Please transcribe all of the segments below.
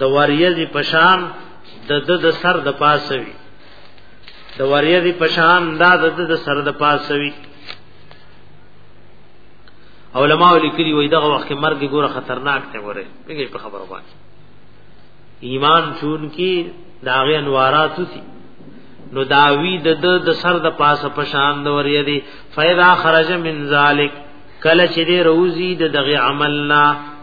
د وریځې پشان د د د سر د پاسه وي د وریځې پشان دا د د سر د پاسه وي علماء لیکلي وي دغه وخت مرګ ګوره خطرناک دی وره بګي په خبره باندې ایمان چون کی داغه انوارات سي نو داوی د د د سر د پاسه پشان د وریه دی فیدا خرج من ذالک کله چې دی روزی د دغه عملنا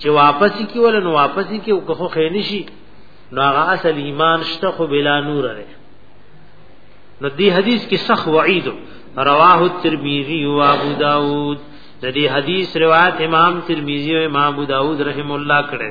چې واپس کی ول نو واپس کی او که خو خېنی شي نو هغه اصل ایمان شته خو بلا نور لري نو دې حدیث کې صح وعید رواه الترمذی او ابو داود د دې حدیث روایت امام ترمذی او امام ابو داود رحم الله کړه